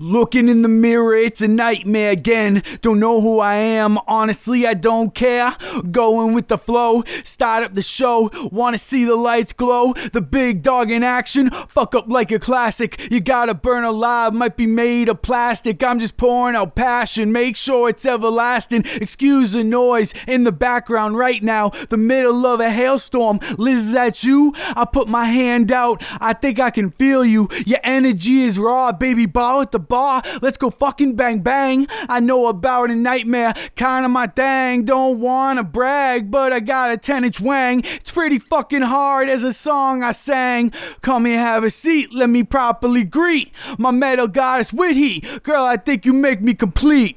Looking in the mirror, it's a nightmare again. Don't know who I am, honestly, I don't care. Going with the flow, start up the show. Wanna see the lights glow? The big dog in action, fuck up like a classic. You gotta burn alive, might be made of plastic. I'm just pouring out passion, make sure it's everlasting. Excuse the noise in the background right now. The middle of a hailstorm. Liz, is that you? I put my hand out, I think I can feel you. Your energy is raw, baby, ball at the bar. Let's go fucking bang bang. I know about a nightmare, kinda my thing. Don't wanna brag, but I got a 10 inch wang. It's pretty fucking hard as a song I sang. Come here, have a seat, let me properly greet my metal goddess with heat. Girl, I think you make me complete.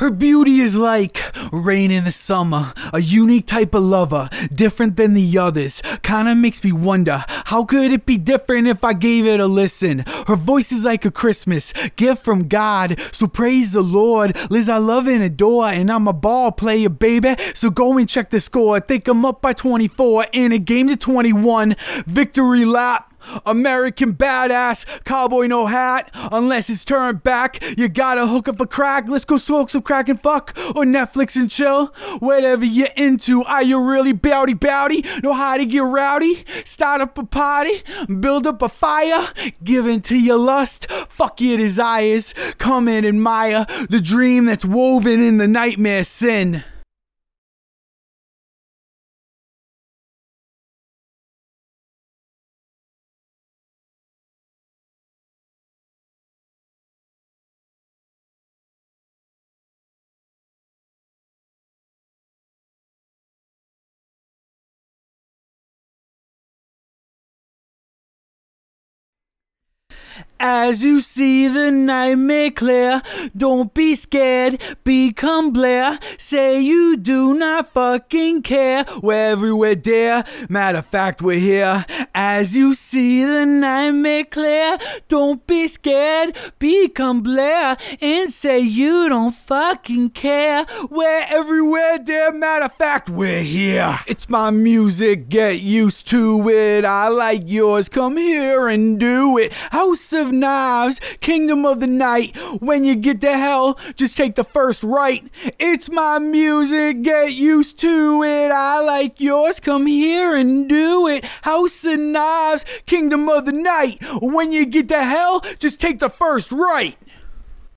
Her beauty is like rain in the summer, a unique type of lover, different than the others. Kinda makes me wonder, how could it be different if I gave it a listen? Her voice is like a Christmas gift from God, so praise the Lord. Liz, I love and adore, and I'm a ball player, baby. So go and check the score. I think I'm up by 24 in a game to 21. Victory lap. American badass, cowboy no hat. Unless it's turned back, you gotta hook up a crack. Let's go smoke some crack and fuck, or Netflix and chill. Whatever you're into, are you really bowdy bowdy? Know how to get rowdy? Start up a party, build up a fire, give in to your lust, fuck your desires. Come in and admire the dream that's woven in the nightmare sin. As you see the nightmare clear, don't be scared, become Blair. Say you do not fucking care. We're everywhere, dear. Matter of fact, we're here. As you see the nightmare clear, don't be scared, become Blair. And say you don't fucking care. We're everywhere, dear. Matter of fact, we're here. It's my music, get used to it. I like yours, come here and do it. House of Knives, Kingdom of the Night. When you get to hell, just take the first right. It's my music, get used to it. I like yours, come here and do it. House of Knives, Kingdom of the Night. When you get to hell, just take the first right.